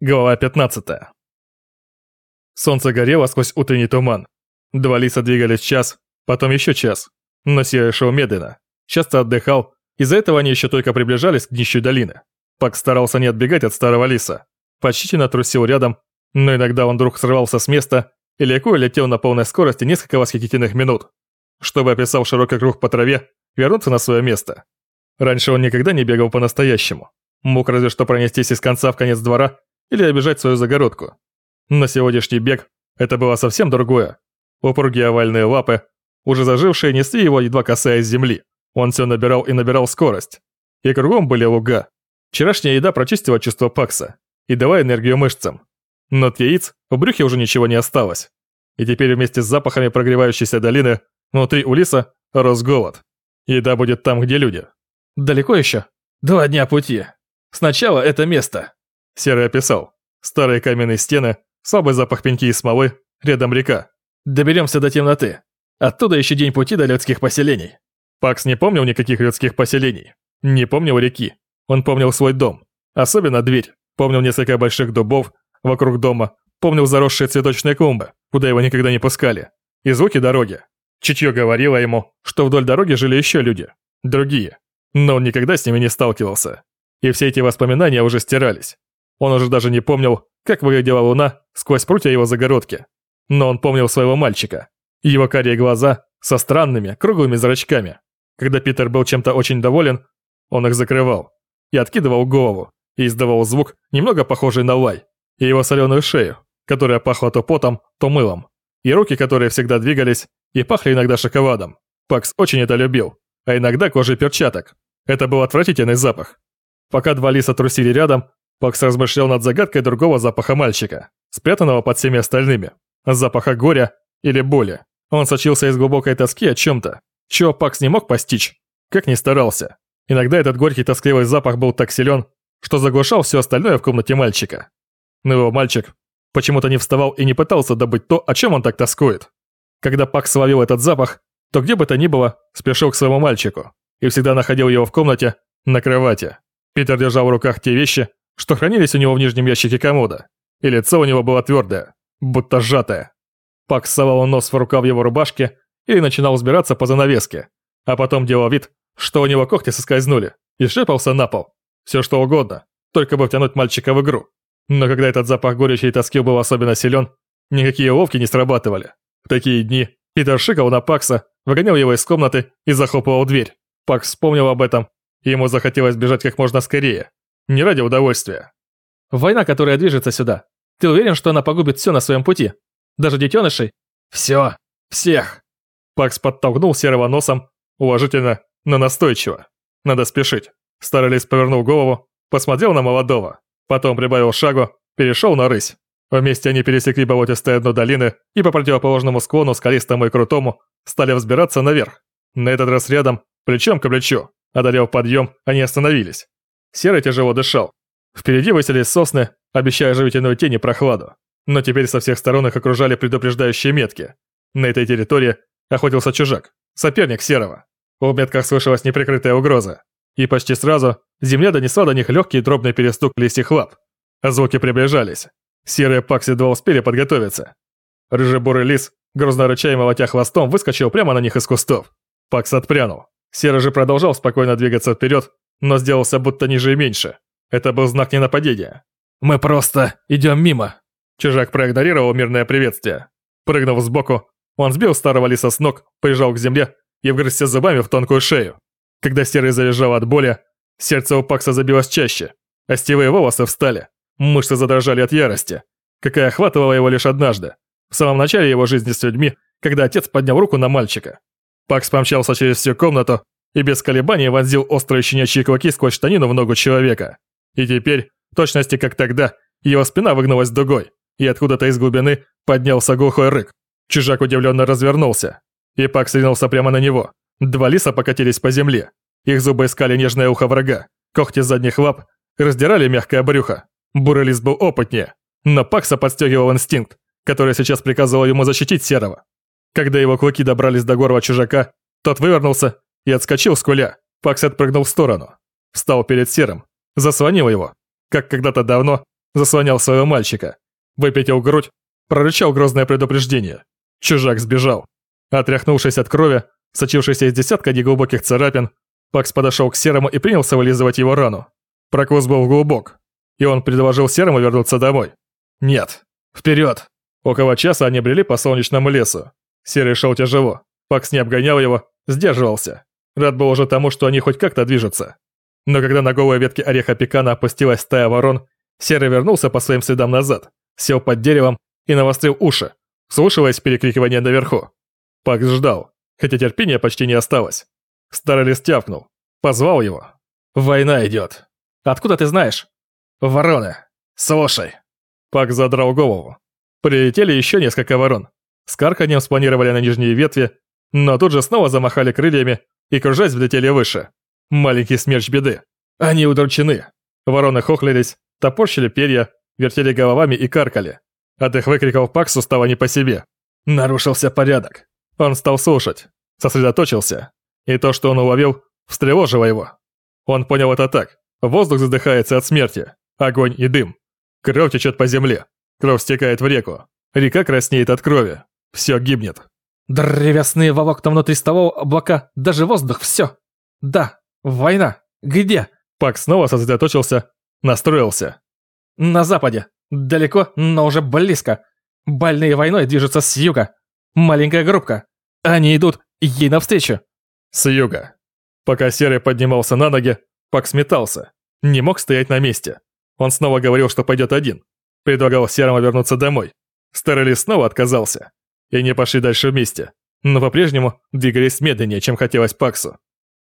Глава 15. Солнце горело сквозь утренний туман. Два лиса двигались час, потом еще час. Но Серый шел медленно, часто отдыхал, из-за этого они еще только приближались к днищу долины. Пак старался не отбегать от старого лиса. Почтительно трусил рядом, но иногда он вдруг срывался с места и легко летел на полной скорости несколько восхитительных минут, чтобы описал широкий круг по траве, вернуться на свое место. Раньше он никогда не бегал по-настоящему. Мог разве что пронестись из конца в конец двора или обижать свою загородку. На сегодняшний бег это было совсем другое. Упругие овальные лапы, уже зажившие, несли его, едва касаясь земли. Он все набирал и набирал скорость. И кругом были луга. Вчерашняя еда прочистила чувство Пакса и дала энергию мышцам. Но от яиц в брюхе уже ничего не осталось. И теперь вместе с запахами прогревающейся долины внутри у лиса рос голод. Еда будет там, где люди. Далеко еще? Два дня пути. Сначала это место. Серый описал. Старые каменные стены, слабый запах пеньки и смолы, рядом река. Доберемся до темноты. Оттуда еще день пути до людских поселений. Пакс не помнил никаких людских поселений. Не помнил реки. Он помнил свой дом. Особенно дверь. Помнил несколько больших дубов вокруг дома. Помнил заросшие цветочные клумбы, куда его никогда не пускали. И звуки дороги. Чутье говорило ему, что вдоль дороги жили еще люди. Другие. Но он никогда с ними не сталкивался. И все эти воспоминания уже стирались. Он уже даже не помнил, как выглядела луна сквозь прутья его загородки. Но он помнил своего мальчика. Его карие глаза со странными, круглыми зрачками. Когда Питер был чем-то очень доволен, он их закрывал и откидывал голову и издавал звук, немного похожий на лай, и его соленую шею, которая пахла то потом, то мылом, и руки, которые всегда двигались и пахли иногда шоколадом. Пакс очень это любил, а иногда кожей перчаток. Это был отвратительный запах. Пока два лиса трусили рядом, Пакс размышлял над загадкой другого запаха мальчика, спрятанного под всеми остальными. Запаха горя или боли. Он сочился из глубокой тоски о чем-то, чего Пакс не мог постичь, как ни старался. Иногда этот горький тоскливый запах был так силен, что заглушал все остальное в комнате мальчика. Но его мальчик почему-то не вставал и не пытался добыть то, о чем он так тоскует. Когда Пакс словил этот запах, то где бы то ни было, спешил к своему мальчику и всегда находил его в комнате на кровати. Питер держал в руках те вещи, что хранились у него в нижнем ящике комода, и лицо у него было твердое, будто сжатое. Пак совал нос в рукав его рубашки и начинал взбираться по занавеске, а потом делал вид, что у него когти соскользнули, и шепался на пол. Все что угодно, только бы втянуть мальчика в игру. Но когда этот запах горечи и тоски был особенно силен, никакие ловки не срабатывали. В такие дни Питер шикал на Пакса, выгонял его из комнаты и захлопывал дверь. Пакс вспомнил об этом, и ему захотелось бежать как можно скорее, не ради удовольствия. Война, которая движется сюда. Ты уверен, что она погубит все на своем пути? Даже детенышей? Все. Всех. Пакс подтолкнул серого носом, уважительно, но настойчиво. Надо спешить. Старый лис повернул голову, посмотрел на молодого, потом прибавил шагу, перешел на рысь. Вместе они пересекли болотистое дно долины и по противоположному склону, скалистому и крутому, стали взбираться наверх. На этот раз рядом, плечом к плечу, одолев подъем, они остановились. Серый тяжело дышал. Впереди высились сосны, обещая живительную тень и прохладу. Но теперь со всех сторон их окружали предупреждающие метки. На этой территории охотился чужак, соперник Серого. В метках слышалась неприкрытая угроза. И почти сразу земля донесла до них легкий дробный перестук листьев лап. Звуки приближались. Серые пакси едва успели подготовиться. Рыжий-бурый лис, грозно рыча и молотя хвостом, выскочил прямо на них из кустов. Пакс отпрянул. Серый же продолжал спокойно двигаться вперед, но сделался будто ниже и меньше. Это был знак ненападения. «Мы просто идем мимо». Чужак проигнорировал мирное приветствие. Прыгнув сбоку, он сбил старого лиса с ног, прижал к земле и вгрызся зубами в тонкую шею. Когда серый завизжал от боли, сердце у Пакса забилось чаще, а стивые волосы встали, мышцы задрожали от ярости, какая охватывала его лишь однажды, в самом начале его жизни с людьми, когда отец поднял руку на мальчика. Пакс помчался через всю комнату, и без колебаний вонзил острые щенячьи клыки сквозь штанину в ногу человека. И теперь, в точности как тогда, его спина выгнулась дугой, и откуда-то из глубины поднялся глухой рык. Чужак удивленно развернулся, и Пак сдвинулся прямо на него. Два лиса покатились по земле. Их зубы искали нежное ухо врага, когти задних лап раздирали мягкое брюхо. Бурый лис был опытнее, но Пакса подстегивал инстинкт, который сейчас приказывал ему защитить Серого. Когда его клыки добрались до горла чужака, тот вывернулся и отскочил с куля. Пакс отпрыгнул в сторону. Встал перед Серым. Заслонил его. Как когда-то давно заслонял своего мальчика. Выпятил грудь, прорычал грозное предупреждение. Чужак сбежал. Отряхнувшись от крови, сочившейся из десятка неглубоких царапин, Пакс подошел к Серому и принялся вылизывать его рану. Прокус был глубок, и он предложил Серому вернуться домой. Нет. Вперед! Около часа они брели по солнечному лесу. Серый шел тяжело. Пакс не обгонял его, сдерживался. Рад был уже тому, что они хоть как-то движутся. Но когда на голой ветке ореха пекана опустилась стая ворон, Серый вернулся по своим следам назад, сел под деревом и навострил уши, слушаясь перекрикивание наверху. Пакс ждал, хотя терпения почти не осталось. Старый лист тявкнул, позвал его. «Война идет. Откуда ты знаешь?» «Вороны. Слушай». Пак задрал голову. Прилетели еще несколько ворон. С карканьем спланировали на нижние ветви, но тут же снова замахали крыльями и, кружась, взлетели выше. Маленький смерч беды. Они удручены. Вороны хохлились, топорщили перья, вертели головами и каркали. От их выкриков Паксу стало не по себе. Нарушился порядок. Он стал слушать, сосредоточился. И то, что он уловил, встревожило его. Он понял это так. Воздух задыхается от смерти. Огонь и дым. Кровь течет по земле. Кровь стекает в реку. Река краснеет от крови. Все гибнет. Древесные волокна внутри ствола, облака, даже воздух, все. Да, война. Где? Пак снова сосредоточился, настроился. На западе. Далеко, но уже близко. Больные войной движутся с юга. Маленькая группка. Они идут ей навстречу. С юга. Пока Серый поднимался на ноги, Пак сметался. Не мог стоять на месте. Он снова говорил, что пойдет один. Предлагал Серому вернуться домой. Старый лис снова отказался. И они пошли дальше вместе. Но по-прежнему двигались медленнее, чем хотелось Паксу.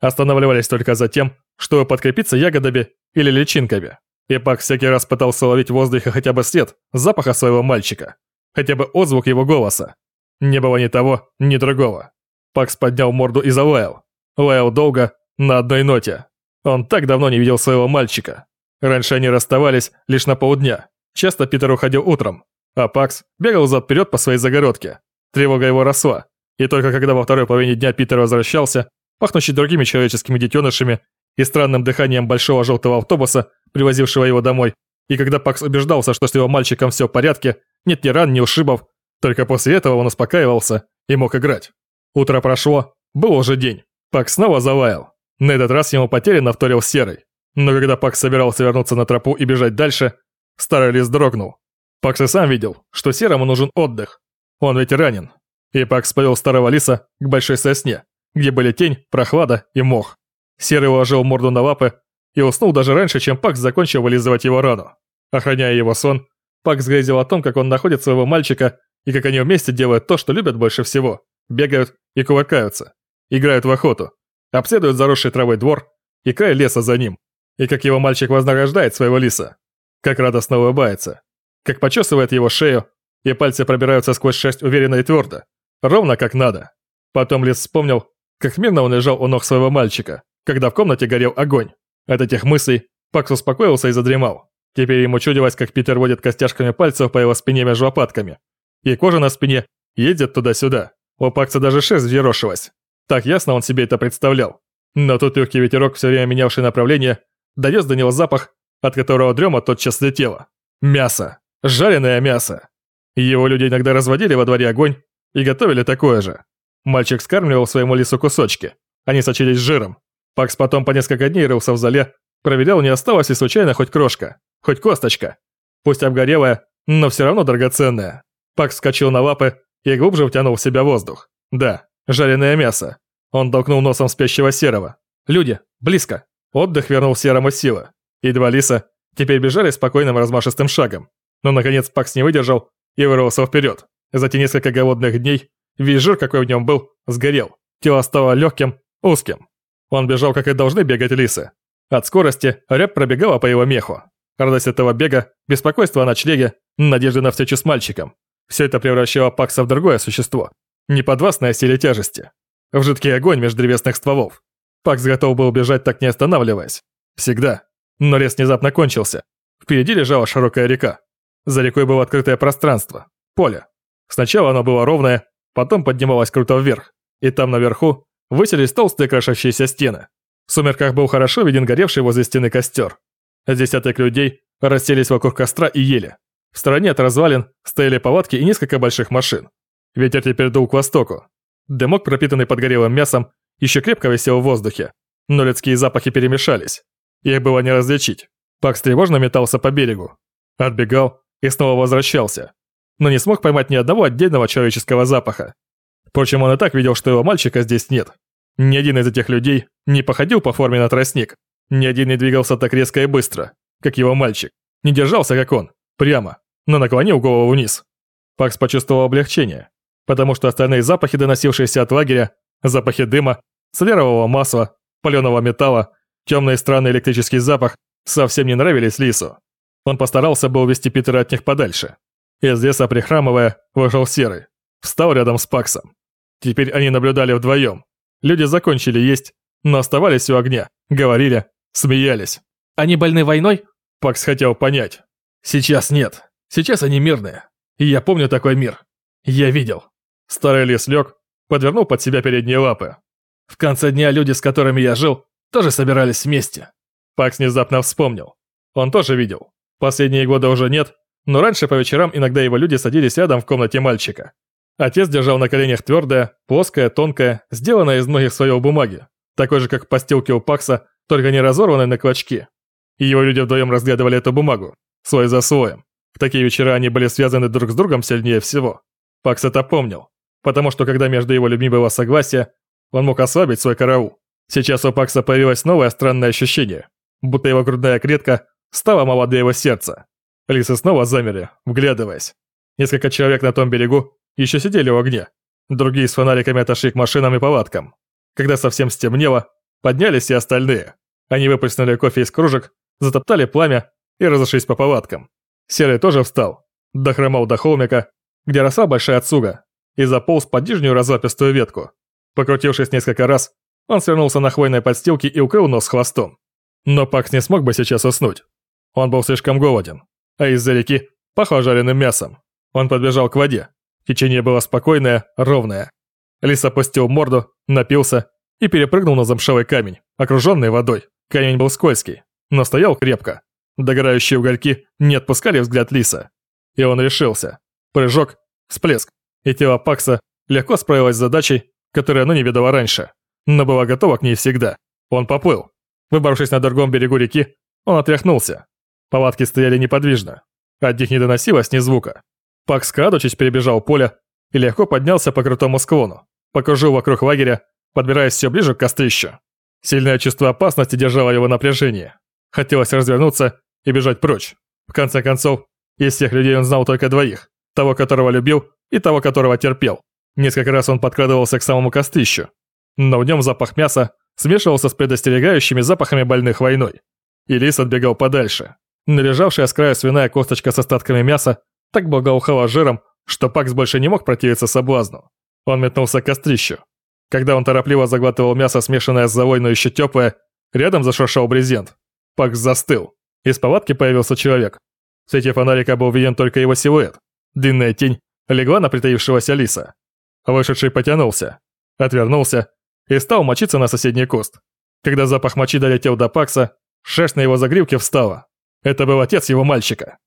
Останавливались только за тем, чтобы подкрепиться ягодами или личинками. И Пак всякий раз пытался ловить в воздухе хотя бы след запаха своего мальчика. Хотя бы отзвук его голоса. Не было ни того, ни другого. Пакс поднял морду и залаял. Лаял долго, на одной ноте. Он так давно не видел своего мальчика. Раньше они расставались лишь на полдня. Часто Питер уходил утром, а Пакс бегал зад-вперед по своей загородке. Тревога его росла. И только когда во второй половине дня Питер возвращался, пахнущий другими человеческими детенышами и странным дыханием большого желтого автобуса, привозившего его домой, и когда Пакс убеждался, что с его мальчиком все в порядке, нет ни ран, ни ушибов, только после этого он успокаивался и мог играть. Утро прошло, был уже день. Пакс снова заваял. На этот раз ему потерянно вторил Серый. Но когда Пакс собирался вернуться на тропу и бежать дальше, старый лис дрогнул. Пакс и сам видел, что Серому нужен отдых. Он ведь ранен. И Пакс повел старого лиса к большой сосне, где были тень, прохлада и мох. Серый уложил морду на лапы и уснул даже раньше, чем Пакс закончил вылизывать его рану. Охраняя его сон, Пакс грезил о том, как он находит своего мальчика и как они вместе делают то, что любят больше всего. Бегают и кувыркаются. Играют в охоту. Обследуют заросший травой двор и край леса за ним. И как его мальчик вознаграждает своего лиса. Как радостно улыбается. Как почесывает его шею, и пальцы пробираются сквозь шерсть уверенно и твердо. Ровно как надо. Потом лис вспомнил, как мирно он лежал у ног своего мальчика, когда в комнате горел огонь. От этих мыслей Пакс успокоился и задремал. Теперь ему чудилось, как Питер водит костяшками пальцев по его спине между лопатками. И кожа на спине едет туда-сюда. У Пакса даже шерсть взъерошилась. Так ясно он себе это представлял. Но тут легкий ветерок, все время менявший направление, донес до него запах, от которого дрема тотчас слетела. Мясо. Жареное мясо. Его люди иногда разводили во дворе огонь и готовили такое же. Мальчик скармливал своему лису кусочки. Они сочились жиром. Пакс потом по несколько дней рылся в зале, проверял, не осталось ли случайно хоть крошка, хоть косточка. Пусть обгорелая, но все равно драгоценная. Пакс вскочил на лапы и глубже втянул в себя воздух. Да, жареное мясо. Он толкнул носом спящего серого. Люди, близко. Отдых вернул серому силы. И два лиса теперь бежали спокойным размашистым шагом. Но наконец Пакс не выдержал и вырвался вперед. За те несколько голодных дней весь жир, какой в нем был, сгорел. Тело стало легким, узким. Он бежал, как и должны бегать лисы. От скорости ряб пробегала по его меху. Радость этого бега, беспокойство о ночлеге, надежда на встречу с мальчиком. Все это превращало Пакса в другое существо, неподвластное силе тяжести. В жидкий огонь между древесных стволов. Пакс готов был бежать, так не останавливаясь. Всегда. Но лес внезапно кончился. Впереди лежала широкая река. За рекой было открытое пространство. Поле. Сначала оно было ровное, потом поднималось круто вверх. И там наверху высились толстые крошащиеся стены. В сумерках был хорошо виден горевший возле стены костер. Десяток людей расселись вокруг костра и ели. В стороне от развалин стояли повадки и несколько больших машин. Ветер теперь дул к востоку. Дымок, пропитанный подгорелым мясом, еще крепко висел в воздухе, но людские запахи перемешались. Их было не различить. Пакс тревожно метался по берегу. Отбегал и снова возвращался. Но не смог поймать ни одного отдельного человеческого запаха. Впрочем, он и так видел, что его мальчика здесь нет. Ни один из этих людей не походил по форме на тростник. Ни один не двигался так резко и быстро, как его мальчик. Не держался, как он, прямо, но наклонил голову вниз. Пакс почувствовал облегчение, потому что остальные запахи, доносившиеся от лагеря, запахи дыма, солерового масла, паленого металла, темный странный электрический запах, совсем не нравились Лису. Он постарался бы увести Питера от них подальше. Из леса, прихрамывая, вышел Серый. Встал рядом с Паксом. Теперь они наблюдали вдвоем. Люди закончили есть, но оставались у огня, говорили, смеялись. «Они больны войной?» Пакс хотел понять. «Сейчас нет. Сейчас они мирные. И я помню такой мир. Я видел». Старый лис лег, подвернул под себя передние лапы. В конце дня люди, с которыми я жил, тоже собирались вместе. Пакс внезапно вспомнил. Он тоже видел. Последние годы уже нет, но раньше по вечерам иногда его люди садились рядом в комнате мальчика. Отец держал на коленях твердое, плоское, тонкое, сделанное из многих слоев бумаги, такой же, как в постилке у Пакса, только не разорванной на клочки. И его люди вдвоем разглядывали эту бумагу, слой за слоем. В такие вечера они были связаны друг с другом сильнее всего. Пакс это помнил, потому что когда между его людьми было согласие, он мог ослабить свой караул. Сейчас у Пакса появилось новое странное ощущение, будто его грудная клетка стала молодее его сердца. Лисы снова замерли, вглядываясь. Несколько человек на том берегу еще сидели у огня. Другие с фонариками отошли к машинам и палаткам. Когда совсем стемнело, поднялись и остальные. Они выплеснули кофе из кружек, затоптали пламя и разошлись по палаткам. Серый тоже встал, дохромал до холмика, где росла большая отсуга, и заполз под нижнюю разлапистую ветку. Покрутившись несколько раз, он свернулся на хвойной подстилке и укрыл нос хвостом. Но Пакс не смог бы сейчас уснуть. Он был слишком голоден, а из-за реки пахло жареным мясом. Он подбежал к воде. Течение было спокойное, ровное. Лис опустил морду, напился и перепрыгнул на замшевый камень, окруженный водой. Камень был скользкий, но стоял крепко. Догорающие угольки не отпускали взгляд Лиса. И он решился. Прыжок, всплеск. И тело Пакса легко справилось с задачей, которую оно не видело раньше, но было готово к ней всегда. Он поплыл. Выбравшись на другом берегу реки, он отряхнулся. Палатки стояли неподвижно. От них не доносилось ни звука. Пакс, крадучись, перебежал поле и легко поднялся по крутому склону. Покружил вокруг лагеря, подбираясь все ближе к кострищу. Сильное чувство опасности держало его напряжение. Хотелось развернуться и бежать прочь. В конце концов, из всех людей он знал только двоих. Того, которого любил, и того, которого терпел. Несколько раз он подкрадывался к самому кострищу. Но в нем запах мяса смешивался с предостерегающими запахами больных войной. И лис отбегал подальше. Належавшая с края свиная косточка с остатками мяса так благоухала жиром, что Пакс больше не мог противиться соблазну. Он метнулся к кострищу. Когда он торопливо заглатывал мясо, смешанное с золой, но еще теплое, рядом зашуршал брезент. Пакс застыл. Из палатки появился человек. В свете фонарика был виден только его силуэт. Длинная тень легла на притаившегося лиса. Вышедший потянулся, отвернулся и стал мочиться на соседний куст. Когда запах мочи долетел до Пакса, шерсть на его загривке встала. Это был отец его мальчика.